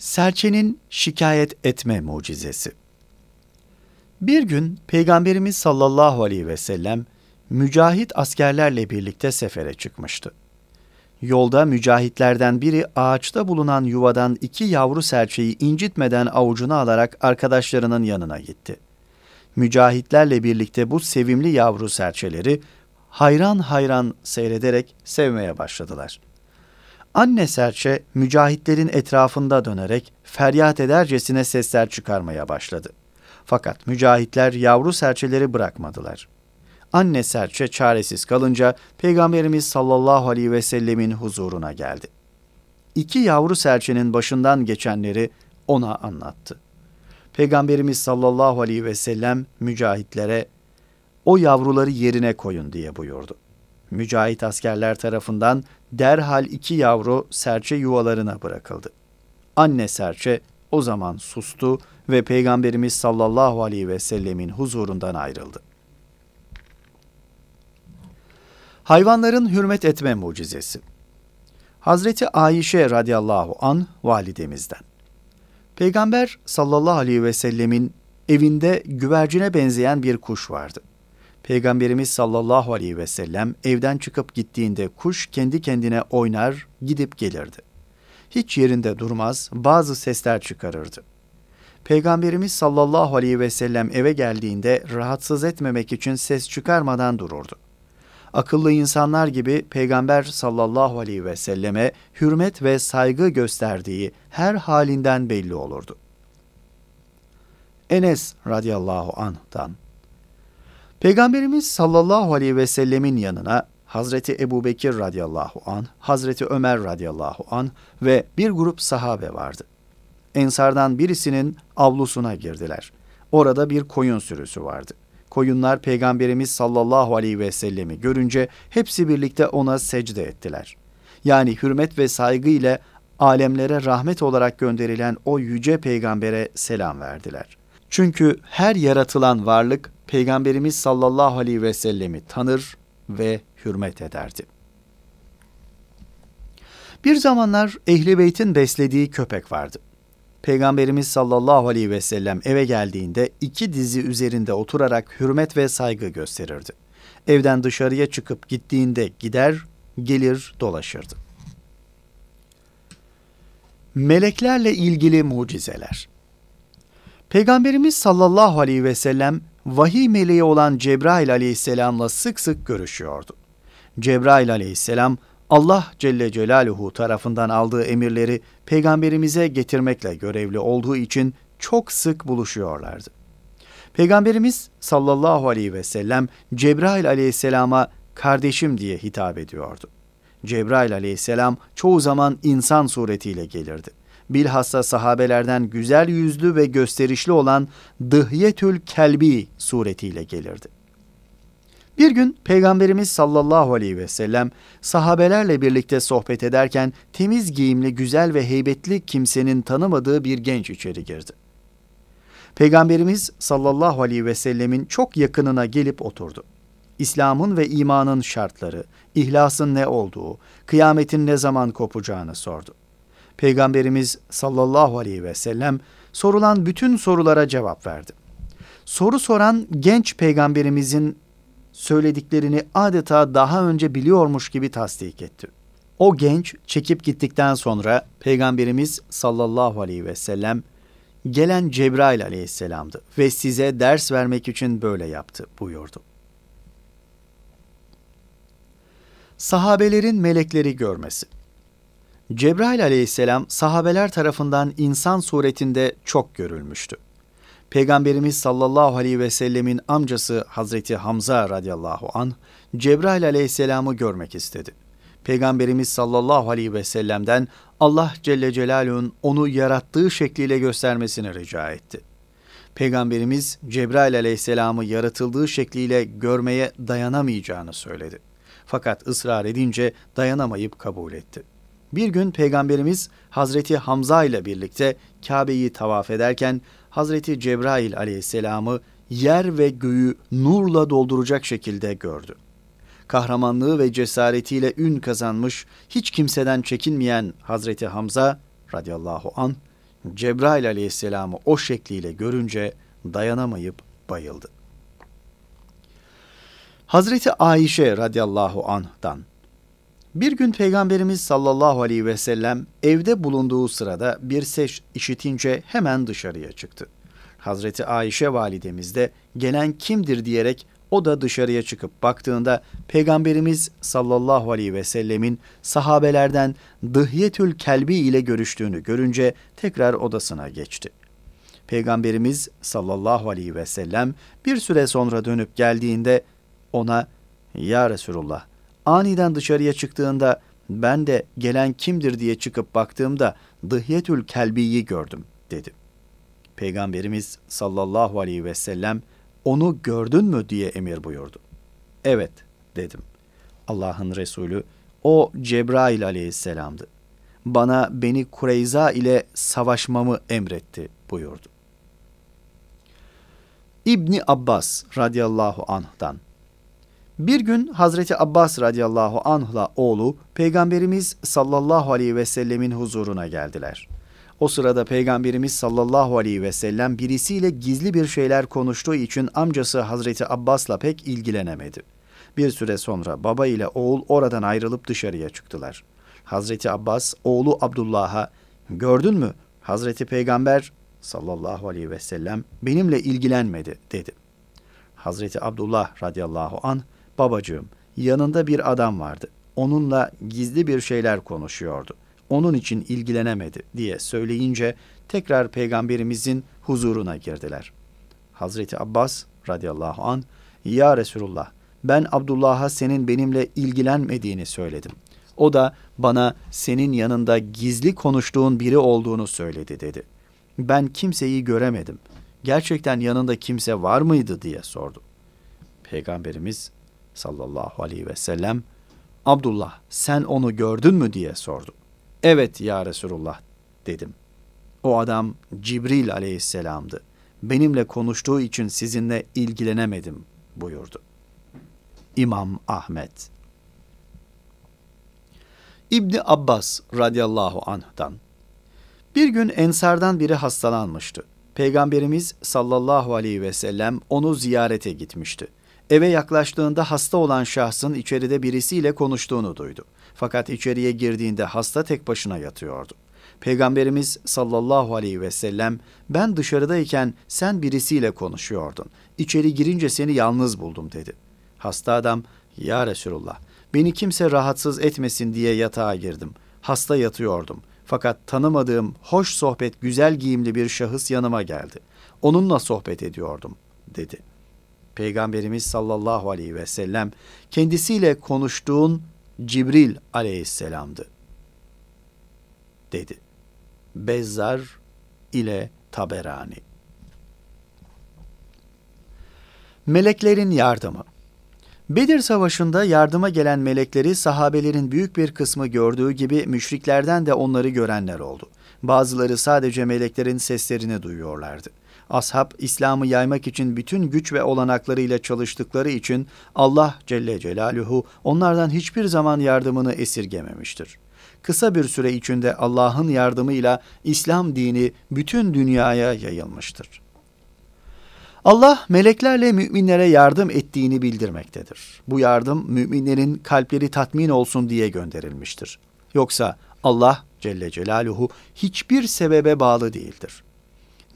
Serçenin şikayet etme mucizesi. Bir gün Peygamberimiz sallallahu aleyhi ve sellem mücahit askerlerle birlikte sefere çıkmıştı. Yolda mücahitlerden biri ağaçta bulunan yuvadan iki yavru serçeyi incitmeden avucuna alarak arkadaşlarının yanına gitti. Mücahitlerle birlikte bu sevimli yavru serçeleri hayran hayran seyrederek sevmeye başladılar.'' Anne serçe mücahitlerin etrafında dönerek feryat edercesine sesler çıkarmaya başladı. Fakat mücahitler yavru serçeleri bırakmadılar. Anne serçe çaresiz kalınca Peygamberimiz sallallahu aleyhi ve sellemin huzuruna geldi. İki yavru serçenin başından geçenleri ona anlattı. Peygamberimiz sallallahu aleyhi ve sellem mücahitlere o yavruları yerine koyun diye buyurdu. Mücahit askerler tarafından derhal iki yavru serçe yuvalarına bırakıldı. Anne serçe o zaman sustu ve Peygamberimiz sallallahu aleyhi ve sellemin huzurundan ayrıldı. Hayvanların hürmet etme mucizesi. Hazreti Ayşe radıyallahu an validemizden. Peygamber sallallahu aleyhi ve sellemin evinde güvercine benzeyen bir kuş vardı. Peygamberimiz sallallahu aleyhi ve sellem evden çıkıp gittiğinde kuş kendi kendine oynar, gidip gelirdi. Hiç yerinde durmaz, bazı sesler çıkarırdı. Peygamberimiz sallallahu aleyhi ve sellem eve geldiğinde rahatsız etmemek için ses çıkarmadan dururdu. Akıllı insanlar gibi Peygamber sallallahu aleyhi ve selleme hürmet ve saygı gösterdiği her halinden belli olurdu. Enes radıyallahu anh'tan Peygamberimiz sallallahu aleyhi ve sellemin yanına Hazreti Ebu Bekir radıyallahu an, Hazreti Ömer radıyallahu an ve bir grup sahabe vardı. Ensardan birisinin avlusuna girdiler. Orada bir koyun sürüsü vardı. Koyunlar Peygamberimiz sallallahu aleyhi ve sellemi görünce hepsi birlikte ona secde ettiler. Yani hürmet ve saygı ile alemlere rahmet olarak gönderilen o yüce peygambere selam verdiler. Çünkü her yaratılan varlık Peygamberimiz sallallahu aleyhi ve sellemi tanır ve hürmet ederdi. Bir zamanlar Ehli Beyt'in beslediği köpek vardı. Peygamberimiz sallallahu aleyhi ve sellem eve geldiğinde iki dizi üzerinde oturarak hürmet ve saygı gösterirdi. Evden dışarıya çıkıp gittiğinde gider, gelir, dolaşırdı. Meleklerle ilgili mucizeler Peygamberimiz sallallahu aleyhi ve sellem vahiy meleği olan Cebrail aleyhisselamla sık sık görüşüyordu. Cebrail aleyhisselam Allah Celle Celaluhu tarafından aldığı emirleri peygamberimize getirmekle görevli olduğu için çok sık buluşuyorlardı. Peygamberimiz sallallahu aleyhi ve sellem Cebrail aleyhisselama kardeşim diye hitap ediyordu. Cebrail aleyhisselam çoğu zaman insan suretiyle gelirdi bilhassa sahabelerden güzel yüzlü ve gösterişli olan Dıhyetül Kelbi suretiyle gelirdi. Bir gün Peygamberimiz sallallahu aleyhi ve sellem sahabelerle birlikte sohbet ederken temiz giyimli, güzel ve heybetli kimsenin tanımadığı bir genç içeri girdi. Peygamberimiz sallallahu aleyhi ve sellemin çok yakınına gelip oturdu. İslam'ın ve imanın şartları, ihlasın ne olduğu, kıyametin ne zaman kopacağını sordu. Peygamberimiz sallallahu aleyhi ve sellem sorulan bütün sorulara cevap verdi. Soru soran genç peygamberimizin söylediklerini adeta daha önce biliyormuş gibi tasdik etti. O genç çekip gittikten sonra Peygamberimiz sallallahu aleyhi ve sellem gelen Cebrail aleyhisselamdı ve size ders vermek için böyle yaptı buyurdu. Sahabelerin melekleri görmesi Cebrail aleyhisselam sahabeler tarafından insan suretinde çok görülmüştü. Peygamberimiz sallallahu aleyhi ve sellemin amcası Hazreti Hamza radıyallahu an Cebrail aleyhisselamı görmek istedi. Peygamberimiz sallallahu aleyhi ve sellem'den Allah Celle Celaluhu'nun onu yarattığı şekliyle göstermesini rica etti. Peygamberimiz Cebrail aleyhisselamı yaratıldığı şekliyle görmeye dayanamayacağını söyledi. Fakat ısrar edince dayanamayıp kabul etti. Bir gün Peygamberimiz Hazreti Hamza ile birlikte Kabe'yi tavaf ederken Hazreti Cebrail aleyhisselamı yer ve göğü nurla dolduracak şekilde gördü. Kahramanlığı ve cesaretiyle ün kazanmış, hiç kimseden çekinmeyen Hazreti Hamza radıyallahu an Cebrail aleyhisselamı o şekliyle görünce dayanamayıp bayıldı. Hazreti Ayşe radıyallahu anh'dan bir gün Peygamberimiz sallallahu aleyhi ve sellem evde bulunduğu sırada bir ses işitince hemen dışarıya çıktı. Hazreti Ayşe validemiz de gelen kimdir diyerek o da dışarıya çıkıp baktığında Peygamberimiz sallallahu aleyhi ve sellemin sahabelerden Dıhyetül Kelbi ile görüştüğünü görünce tekrar odasına geçti. Peygamberimiz sallallahu aleyhi ve sellem bir süre sonra dönüp geldiğinde ona ''Ya Resulullah, aniden dışarıya çıktığında ben de gelen kimdir diye çıkıp baktığımda Dıhyetül Kelbi'yi gördüm.'' dedi. Peygamberimiz sallallahu aleyhi ve sellem onu gördün mü diye emir buyurdu. Evet dedim. Allah'ın Resulü o Cebrail aleyhisselamdı. Bana beni Kureyza ile savaşmamı emretti buyurdu. İbni Abbas radıyallahu anh'dan bir gün Hazreti Abbas radıyallahu anh'la oğlu Peygamberimiz sallallahu aleyhi ve sellemin huzuruna geldiler. O sırada Peygamberimiz sallallahu aleyhi ve sellem birisiyle gizli bir şeyler konuştuğu için amcası Hazreti Abbas'la pek ilgilenemedi. Bir süre sonra baba ile oğul oradan ayrılıp dışarıya çıktılar. Hazreti Abbas oğlu Abdullah'a gördün mü Hazreti Peygamber sallallahu aleyhi ve sellem benimle ilgilenmedi dedi. Hazreti Abdullah radıyallahu an babacığım yanında bir adam vardı. Onunla gizli bir şeyler konuşuyordu. Onun için ilgilenemedi diye söyleyince tekrar peygamberimizin huzuruna girdiler. Hazreti Abbas radıyallahu an ya Resulullah ben Abdullah'a senin benimle ilgilenmediğini söyledim. O da bana senin yanında gizli konuştuğun biri olduğunu söyledi dedi. Ben kimseyi göremedim. Gerçekten yanında kimse var mıydı diye sordu. Peygamberimiz sallallahu aleyhi ve sellem Abdullah sen onu gördün mü diye sordu. Evet ya Resulullah dedim. O adam Cibril aleyhisselamdı. Benimle konuştuğu için sizinle ilgilenemedim buyurdu. İmam Ahmet İbni Abbas radıyallahu anh'dan bir gün ensardan biri hastalanmıştı. Peygamberimiz sallallahu aleyhi ve sellem onu ziyarete gitmişti. Eve yaklaştığında hasta olan şahsın içeride birisiyle konuştuğunu duydu. Fakat içeriye girdiğinde hasta tek başına yatıyordu. Peygamberimiz sallallahu aleyhi ve sellem ben dışarıdayken sen birisiyle konuşuyordun. İçeri girince seni yalnız buldum dedi. Hasta adam ya Resulullah beni kimse rahatsız etmesin diye yatağa girdim. Hasta yatıyordum. Fakat tanımadığım hoş sohbet güzel giyimli bir şahıs yanıma geldi. Onunla sohbet ediyordum dedi. Peygamberimiz sallallahu aleyhi ve sellem kendisiyle konuştuğun Cibril aleyhisselamdı dedi. Bezzar ile Taberani Meleklerin yardımı Bedir Savaşı'nda yardıma gelen melekleri sahabelerin büyük bir kısmı gördüğü gibi müşriklerden de onları görenler oldu. Bazıları sadece meleklerin seslerini duyuyorlardı. Ashab İslam'ı yaymak için bütün güç ve olanaklarıyla çalıştıkları için Allah Celle Celaluhu onlardan hiçbir zaman yardımını esirgememiştir. Kısa bir süre içinde Allah'ın yardımıyla İslam dini bütün dünyaya yayılmıştır. Allah meleklerle müminlere yardım ettiğini bildirmektedir. Bu yardım müminlerin kalpleri tatmin olsun diye gönderilmiştir. Yoksa Allah Celle Celaluhu hiçbir sebebe bağlı değildir.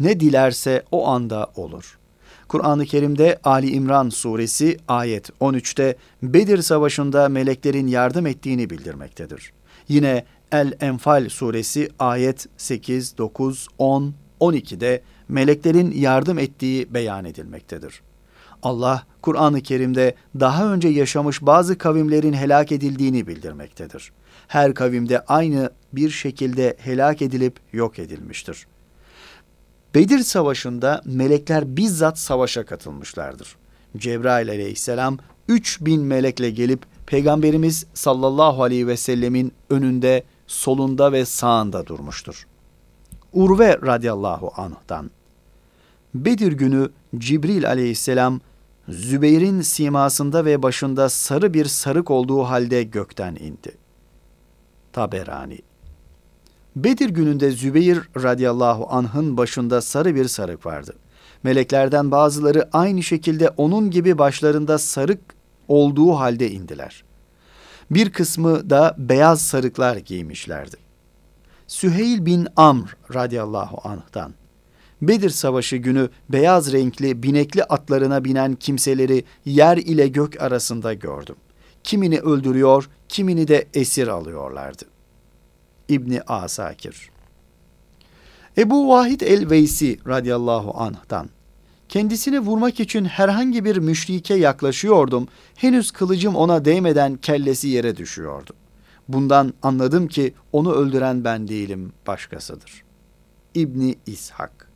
Ne dilerse o anda olur. Kur'an-ı Kerim'de Ali İmran suresi ayet 13'te Bedir Savaşı'nda meleklerin yardım ettiğini bildirmektedir. Yine El-Enfal suresi ayet 8, 9, 10, 12'de meleklerin yardım ettiği beyan edilmektedir. Allah Kur'an-ı Kerim'de daha önce yaşamış bazı kavimlerin helak edildiğini bildirmektedir. Her kavimde aynı bir şekilde helak edilip yok edilmiştir. Bedir Savaşı'nda melekler bizzat savaşa katılmışlardır. Cebrail aleyhisselam 3000 melekle gelip Peygamberimiz sallallahu aleyhi ve sellemin önünde, solunda ve sağında durmuştur. Urve radıyallahu anh'dan Bedir günü Cibril aleyhisselam Zübeyir'in simasında ve başında sarı bir sarık olduğu halde gökten indi. Taberani Bedir gününde Zübeyir radıyallahu anh'ın başında sarı bir sarık vardı. Meleklerden bazıları aynı şekilde onun gibi başlarında sarık olduğu halde indiler. Bir kısmı da beyaz sarıklar giymişlerdi. Süheyl bin Amr radıyallahu anh'tan Bedir Savaşı günü beyaz renkli binekli atlarına binen kimseleri yer ile gök arasında gördüm. Kimini öldürüyor, kimini de esir alıyorlardı. İbni Asakir Ebu Vahid el-Veysi radıyallahu anh'tan Kendisini vurmak için herhangi bir müşrike yaklaşıyordum. Henüz kılıcım ona değmeden kellesi yere düşüyordu. Bundan anladım ki onu öldüren ben değilim, başkasıdır. İbni İshak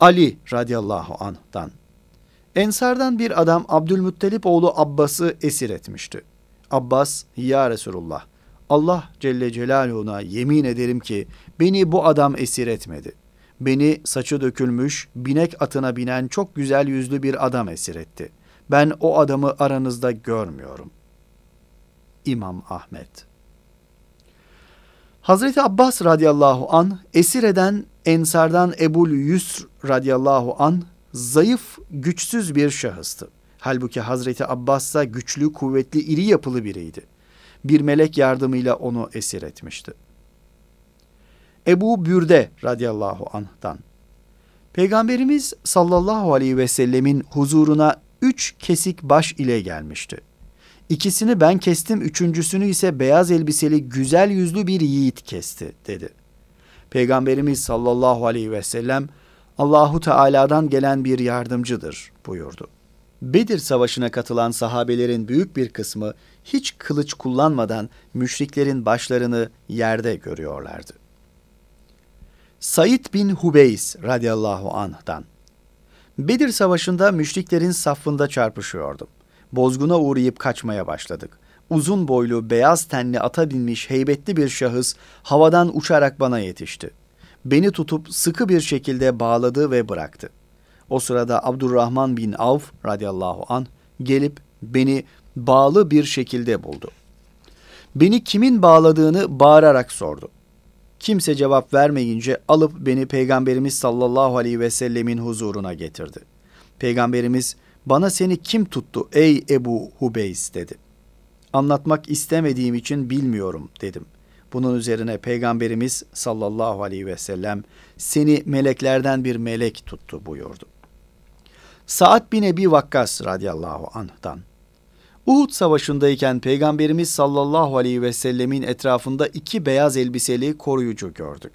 Ali radıyallahu anh'tan Ensardan bir adam Abdülmuttalip oğlu Abbas'ı esir etmişti. Abbas, ya Resulullah, Allah Celle Celaluhu'na yemin ederim ki beni bu adam esir etmedi. Beni saçı dökülmüş, binek atına binen çok güzel yüzlü bir adam esir etti. Ben o adamı aranızda görmüyorum. İmam Ahmet Hazreti Abbas radıyallahu an esir eden Ensardan Ebul Yusr radıyallahu an zayıf, güçsüz bir şahıstı. Halbuki Hazreti Abbas ise güçlü, kuvvetli, iri yapılı biriydi. Bir melek yardımıyla onu esir etmişti. Ebu Bürde radıyallahu anh'tan. Peygamberimiz sallallahu aleyhi ve sellemin huzuruna üç kesik baş ile gelmişti. İkisini ben kestim, üçüncüsünü ise beyaz elbiseli güzel yüzlü bir yiğit kesti dedi. Peygamberimiz sallallahu aleyhi ve sellem Allahu Teala'dan gelen bir yardımcıdır buyurdu. Bedir Savaşı'na katılan sahabelerin büyük bir kısmı hiç kılıç kullanmadan müşriklerin başlarını yerde görüyorlardı. Said bin Hubeys radıyallahu anh'dan Bedir Savaşı'nda müşriklerin safında çarpışıyordum. Bozguna uğrayıp kaçmaya başladık. Uzun boylu, beyaz tenli ata binmiş heybetli bir şahıs havadan uçarak bana yetişti beni tutup sıkı bir şekilde bağladı ve bıraktı. O sırada Abdurrahman bin Avf radıyallahu an gelip beni bağlı bir şekilde buldu. Beni kimin bağladığını bağırarak sordu. Kimse cevap vermeyince alıp beni Peygamberimiz sallallahu aleyhi ve sellemin huzuruna getirdi. Peygamberimiz bana seni kim tuttu ey Ebu Hubeys dedi. Anlatmak istemediğim için bilmiyorum dedim. Bunun üzerine Peygamberimiz sallallahu aleyhi ve sellem seni meleklerden bir melek tuttu buyurdu. Saad bin Ebi Vakkas radıyallahu anh'tan Uhud savaşındayken Peygamberimiz sallallahu aleyhi ve sellemin etrafında iki beyaz elbiseli koruyucu gördük.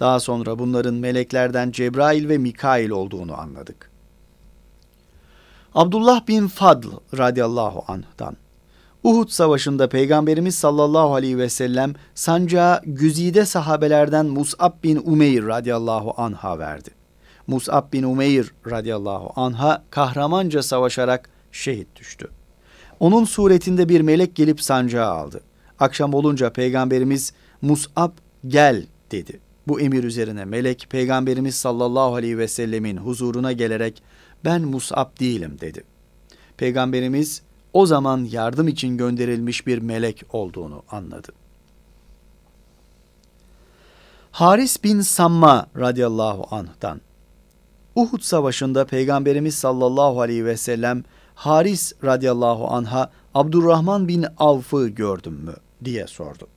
Daha sonra bunların meleklerden Cebrail ve Mikail olduğunu anladık. Abdullah bin Fadl radıyallahu anh'tan Uhud Savaşı'nda Peygamberimiz sallallahu aleyhi ve sellem sancağı güzide sahabelerden Mus'ab bin Umeyr radıyallahu anha verdi. Mus'ab bin Umeyr radıyallahu anha kahramanca savaşarak şehit düştü. Onun suretinde bir melek gelip sancağı aldı. Akşam olunca Peygamberimiz Mus'ab gel dedi. Bu emir üzerine melek Peygamberimiz sallallahu aleyhi ve sellemin huzuruna gelerek ben Mus'ab değilim dedi. Peygamberimiz o zaman yardım için gönderilmiş bir melek olduğunu anladı. Haris bin Samma radıyallahu anh'tan Uhud savaşında Peygamberimiz sallallahu aleyhi ve sellem Haris radıyallahu anha Abdurrahman bin Avf'ı gördüm mü diye sordu.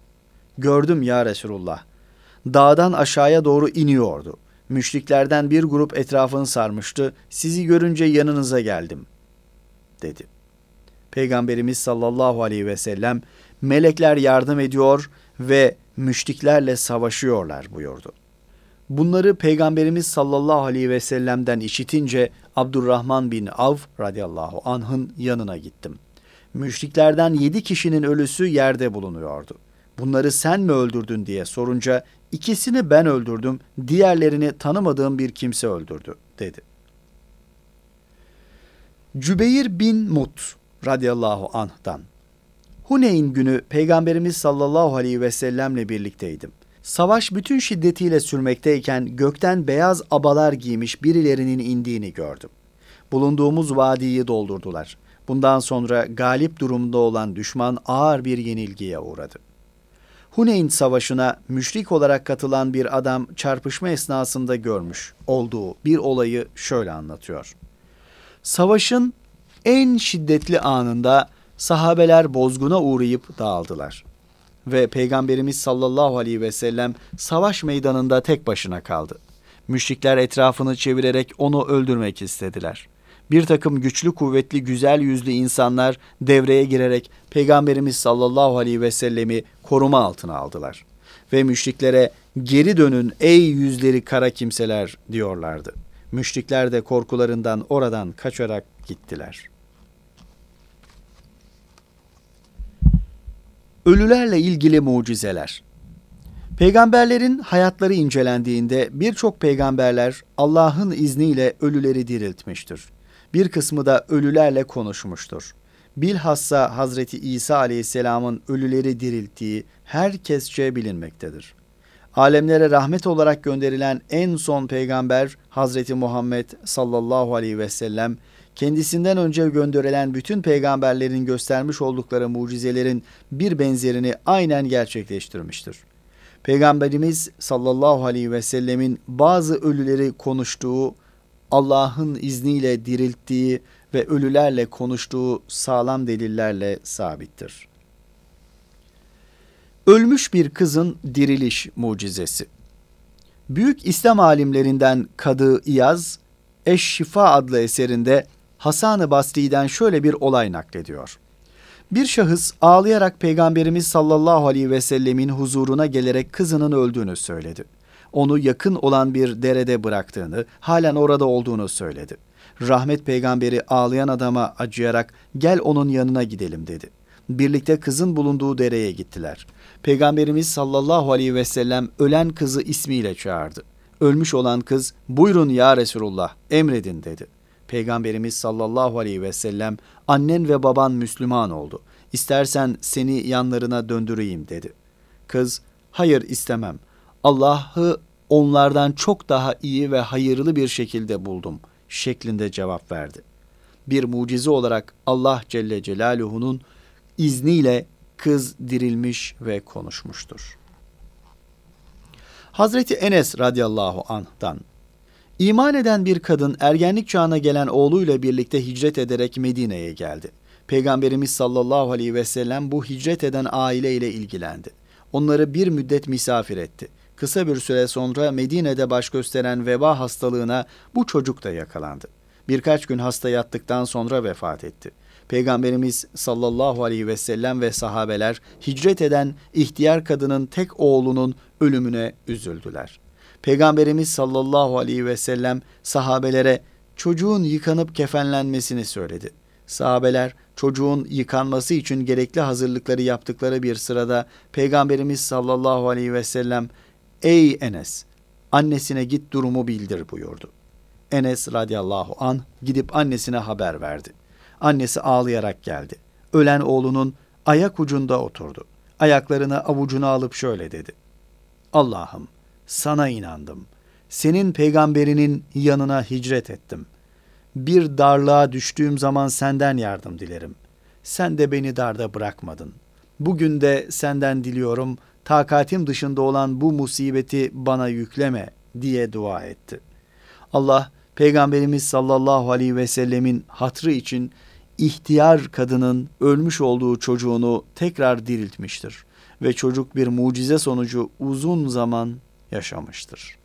Gördüm ya Resulullah. Dağdan aşağıya doğru iniyordu. Müşriklerden bir grup etrafını sarmıştı. Sizi görünce yanınıza geldim dedi. Peygamberimiz sallallahu aleyhi ve sellem melekler yardım ediyor ve müşriklerle savaşıyorlar buyurdu. Bunları Peygamberimiz sallallahu aleyhi ve sellem'den işitince Abdurrahman bin Av radıyallahu anh'ın yanına gittim. Müşriklerden yedi kişinin ölüsü yerde bulunuyordu. Bunları sen mi öldürdün diye sorunca ikisini ben öldürdüm, diğerlerini tanımadığım bir kimse öldürdü dedi. Cübeyr bin Mut radıyallahu anh'tan. Huneyn günü Peygamberimiz sallallahu aleyhi ve sellemle birlikteydim. Savaş bütün şiddetiyle sürmekteyken gökten beyaz abalar giymiş birilerinin indiğini gördüm. Bulunduğumuz vadiyi doldurdular. Bundan sonra galip durumda olan düşman ağır bir yenilgiye uğradı. Huneyn Savaşı'na müşrik olarak katılan bir adam çarpışma esnasında görmüş olduğu bir olayı şöyle anlatıyor. Savaşın en şiddetli anında sahabeler bozguna uğrayıp dağıldılar. Ve Peygamberimiz sallallahu aleyhi ve sellem savaş meydanında tek başına kaldı. Müşrikler etrafını çevirerek onu öldürmek istediler. Bir takım güçlü, kuvvetli, güzel yüzlü insanlar devreye girerek Peygamberimiz sallallahu aleyhi ve sellemi koruma altına aldılar. Ve müşriklere geri dönün ey yüzleri kara kimseler diyorlardı. Müşrikler de korkularından oradan kaçarak gittiler. Ölülerle ilgili mucizeler Peygamberlerin hayatları incelendiğinde birçok peygamberler Allah'ın izniyle ölüleri diriltmiştir. Bir kısmı da ölülerle konuşmuştur. Bilhassa Hazreti İsa aleyhisselamın ölüleri dirilttiği herkesçe bilinmektedir. Alemlere rahmet olarak gönderilen en son peygamber Hazreti Muhammed sallallahu aleyhi ve sellem kendisinden önce gönderilen bütün peygamberlerin göstermiş oldukları mucizelerin bir benzerini aynen gerçekleştirmiştir. Peygamberimiz sallallahu aleyhi ve sellemin bazı ölüleri konuştuğu, Allah'ın izniyle dirilttiği ve ölülerle konuştuğu sağlam delillerle sabittir. Ölmüş bir kızın diriliş mucizesi. Büyük İslam alimlerinden Kadı İyaz, Eş-Şifa adlı eserinde Hasan-ı Basri'den şöyle bir olay naklediyor. Bir şahıs ağlayarak Peygamberimiz sallallahu aleyhi ve sellemin huzuruna gelerek kızının öldüğünü söyledi. Onu yakın olan bir derede bıraktığını, halen orada olduğunu söyledi. Rahmet peygamberi ağlayan adama acıyarak gel onun yanına gidelim dedi. Birlikte kızın bulunduğu dereye gittiler. Peygamberimiz sallallahu aleyhi ve sellem ölen kızı ismiyle çağırdı. Ölmüş olan kız buyurun ya Resulullah emredin dedi. Peygamberimiz sallallahu aleyhi ve sellem annen ve baban Müslüman oldu. İstersen seni yanlarına döndüreyim dedi. Kız hayır istemem. Allah'ı onlardan çok daha iyi ve hayırlı bir şekilde buldum şeklinde cevap verdi. Bir mucize olarak Allah Celle Celaluhu'nun izniyle kız dirilmiş ve konuşmuştur. Hazreti Enes radıyallahu anh'dan İman eden bir kadın ergenlik çağına gelen oğluyla birlikte hicret ederek Medine'ye geldi. Peygamberimiz sallallahu aleyhi ve sellem bu hicret eden aile ile ilgilendi. Onları bir müddet misafir etti. Kısa bir süre sonra Medine'de baş gösteren veba hastalığına bu çocuk da yakalandı. Birkaç gün hasta yattıktan sonra vefat etti. Peygamberimiz sallallahu aleyhi ve sellem ve sahabeler hicret eden ihtiyar kadının tek oğlunun ölümüne üzüldüler.'' Peygamberimiz sallallahu aleyhi ve sellem sahabelere çocuğun yıkanıp kefenlenmesini söyledi. Sahabeler çocuğun yıkanması için gerekli hazırlıkları yaptıkları bir sırada Peygamberimiz sallallahu aleyhi ve sellem Ey Enes! Annesine git durumu bildir buyurdu. Enes radıyallahu an gidip annesine haber verdi. Annesi ağlayarak geldi. Ölen oğlunun ayak ucunda oturdu. Ayaklarını avucuna alıp şöyle dedi. Allah'ım sana inandım. Senin peygamberinin yanına hicret ettim. Bir darlığa düştüğüm zaman senden yardım dilerim. Sen de beni darda bırakmadın. Bugün de senden diliyorum, takatim dışında olan bu musibeti bana yükleme diye dua etti. Allah Peygamberimiz sallallahu aleyhi ve sellemin hatrı için ihtiyar kadının ölmüş olduğu çocuğunu tekrar diriltmiştir ve çocuk bir mucize sonucu uzun zaman yaşamıştır.